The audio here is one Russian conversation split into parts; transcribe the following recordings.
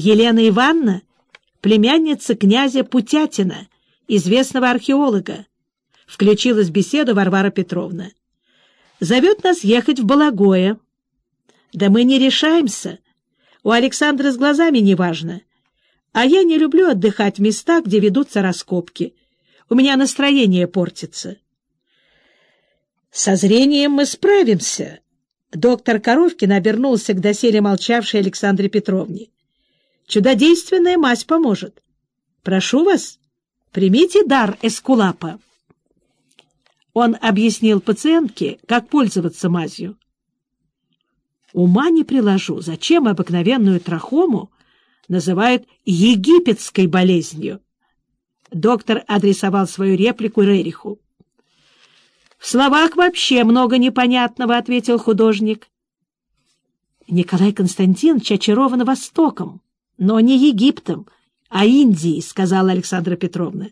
Елена Ивановна — племянница князя Путятина, известного археолога. Включилась в беседу Варвара Петровна. Зовет нас ехать в Балагое. Да мы не решаемся. У Александра с глазами неважно. А я не люблю отдыхать в местах, где ведутся раскопки. У меня настроение портится. Со зрением мы справимся. Доктор Коровкин обернулся к доселе молчавшей Александре Петровне. Чудодейственная мазь поможет. Прошу вас, примите дар эскулапа. Он объяснил пациентке, как пользоваться мазью. Ума не приложу, зачем обыкновенную трахому называют египетской болезнью. Доктор адресовал свою реплику Рериху. — В словах вообще много непонятного, — ответил художник. Николай Константинович очарован Востоком, но не Египтом, а Индией, — сказала Александра Петровна.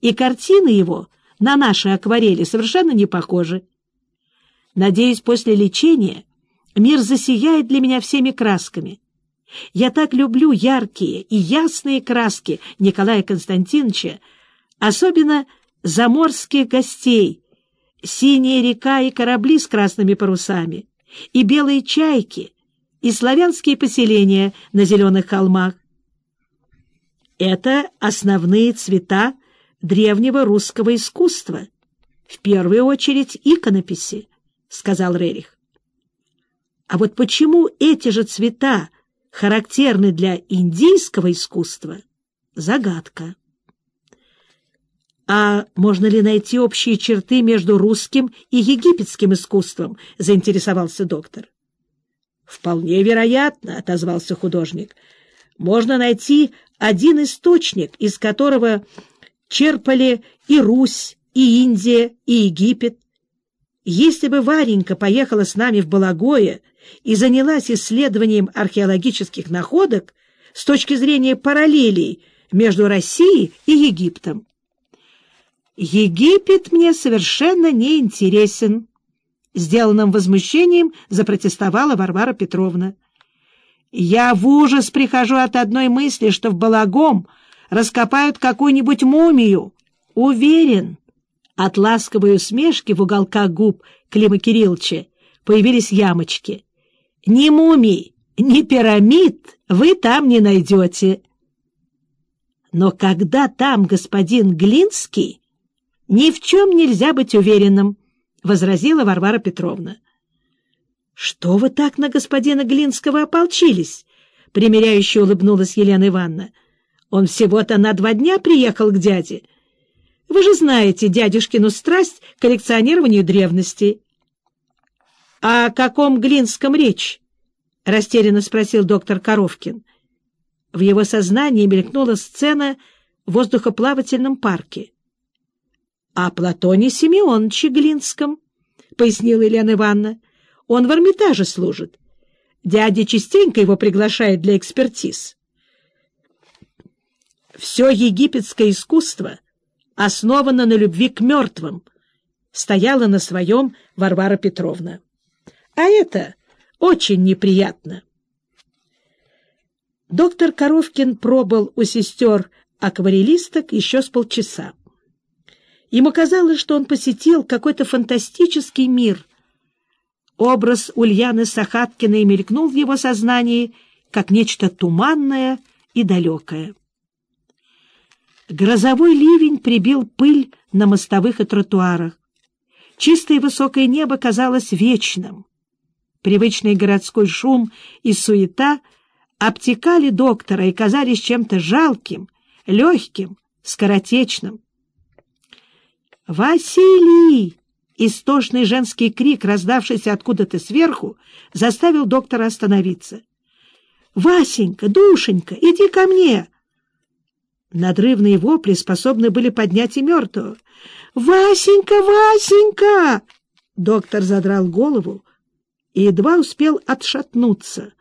И картины его на наши акварели совершенно не похожи. Надеюсь, после лечения мир засияет для меня всеми красками. Я так люблю яркие и ясные краски Николая Константиновича, особенно заморских гостей, синяя река и корабли с красными парусами, и белые чайки, и славянские поселения на зеленых холмах. Это основные цвета древнего русского искусства, в первую очередь иконописи, — сказал Рерих. А вот почему эти же цвета характерны для индийского искусства — загадка. «А можно ли найти общие черты между русским и египетским искусством?» — заинтересовался доктор. «Вполне вероятно», — отозвался художник. «Можно найти один источник, из которого черпали и Русь, и Индия, и Египет. Если бы Варенька поехала с нами в Балагое и занялась исследованием археологических находок с точки зрения параллелей между Россией и Египтом. «Египет мне совершенно не интересен», — сделанным возмущением запротестовала Варвара Петровна. «Я в ужас прихожу от одной мысли, что в Балагом раскопают какую-нибудь мумию. Уверен». От ласковой усмешки в уголках губ Клима Кирилловича появились ямочки. Ни мумий, ни пирамид вы там не найдете. Но когда там господин Глинский, ни в чем нельзя быть уверенным, — возразила Варвара Петровна. — Что вы так на господина Глинского ополчились? — примиряюще улыбнулась Елена Ивановна. — Он всего-то на два дня приехал к дяде. Вы же знаете дядюшкину страсть к коллекционированию древностей. «О каком Глинском речь?» — растерянно спросил доктор Коровкин. В его сознании мелькнула сцена в воздухоплавательном парке. «О Платоне Симеоновиче Глинском», — пояснила Елена Ивановна. «Он в Эрмитаже служит. Дядя частенько его приглашает для экспертиз». «Все египетское искусство основано на любви к мертвым», — стояла на своем Варвара Петровна. А это очень неприятно. Доктор Коровкин пробыл у сестер акварелисток еще с полчаса. Ему казалось, что он посетил какой-то фантастический мир. Образ Ульяны Сахаткиной мелькнул в его сознании, как нечто туманное и далекое. Грозовой ливень прибил пыль на мостовых и тротуарах. Чистое высокое небо казалось вечным. Привычный городской шум и суета обтекали доктора и казались чем-то жалким, легким, скоротечным. «Василий!» Истошный женский крик, раздавшийся откуда-то сверху, заставил доктора остановиться. «Васенька, душенька, иди ко мне!» Надрывные вопли способны были поднять и мертвого. «Васенька, Васенька!» Доктор задрал голову, и едва успел отшатнуться.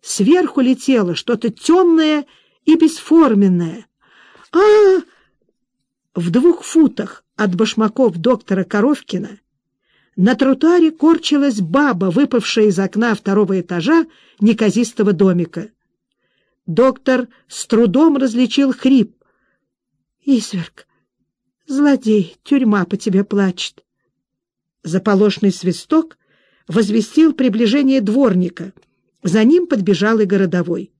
Сверху летело что-то темное и бесформенное. а, -а, -а В двух футах от башмаков доктора Коровкина на тротуаре корчилась баба, выпавшая из окна второго этажа неказистого домика. доктор с трудом различил хрип. — Изверг, злодей, тюрьма по тебе плачет. Заполошный свисток возвестил приближение дворника. За ним подбежал и городовой.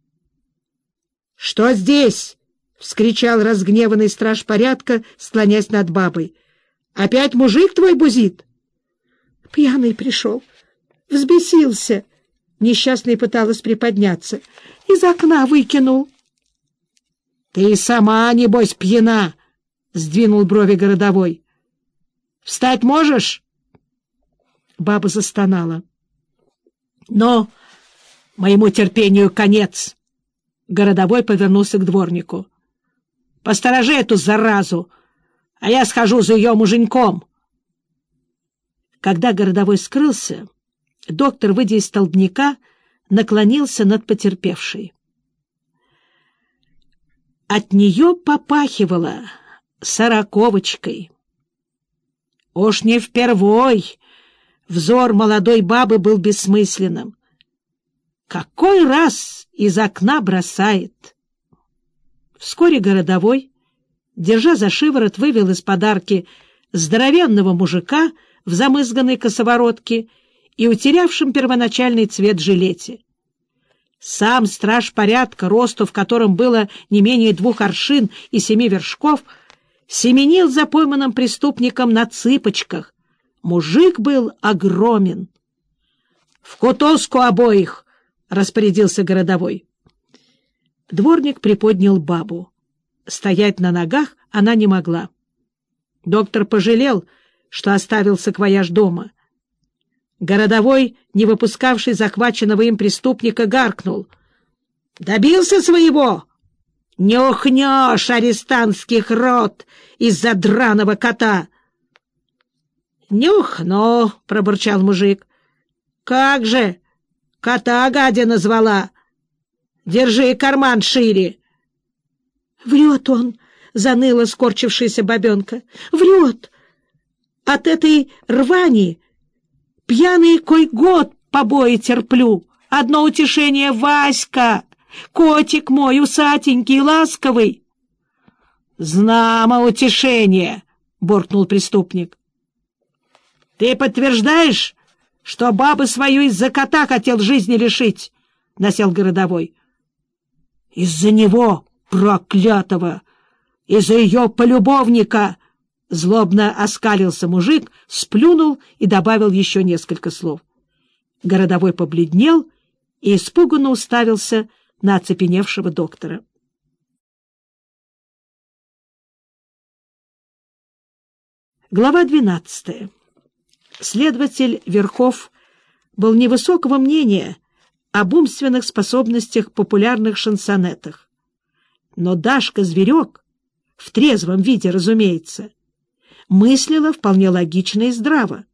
— Что здесь? — вскричал разгневанный страж порядка, склонясь над бабой. — Опять мужик твой бузит? — Пьяный пришел. Взбесился. Несчастный пыталась приподняться. Из окна выкинул. — Ты сама, небось, пьяна! — сдвинул брови городовой. — Встать можешь? Баба застонала. — Но моему терпению конец. Городовой повернулся к дворнику. — Посторожи эту заразу, а я схожу за ее муженьком. Когда городовой скрылся, доктор, выйдя из столбняка, наклонился над потерпевшей. От нее попахивало сороковочкой. Уж не впервой взор молодой бабы был бессмысленным. Какой раз из окна бросает! Вскоре городовой, держа за шиворот, вывел из подарки здоровенного мужика в замызганной косоворотке и утерявшем первоначальный цвет жилете. Сам страж порядка, росту в котором было не менее двух аршин и семи вершков, семенил за пойманным преступником на цыпочках. Мужик был огромен. — В кутузку обоих! — распорядился городовой. Дворник приподнял бабу. Стоять на ногах она не могла. Доктор пожалел, что оставил саквояж дома — Городовой, не выпускавший захваченного им преступника, гаркнул. «Добился своего? Не ухнешь арестантских рот из-за драного кота!» «Нюхну!» — пробурчал мужик. «Как же! Кота гадя звала! Держи карман шире!» «Врет он!» — заныла скорчившаяся бабенка. «Врет! От этой рвани Пьяный кой год побои терплю. Одно утешение — Васька, котик мой усатенький, ласковый. — Знамо утешение, — буркнул преступник. — Ты подтверждаешь, что бабы свою из-за кота хотел жизни лишить? — насел городовой. — Из-за него, проклятого, из-за ее полюбовника, Злобно оскалился мужик, сплюнул и добавил еще несколько слов. Городовой побледнел и испуганно уставился на оцепеневшего доктора. Глава двенадцатая. Следователь Верхов был невысокого мнения об умственных способностях популярных шансонетах. Но Дашка-зверек, в трезвом виде, разумеется, мыслила вполне логично и здраво.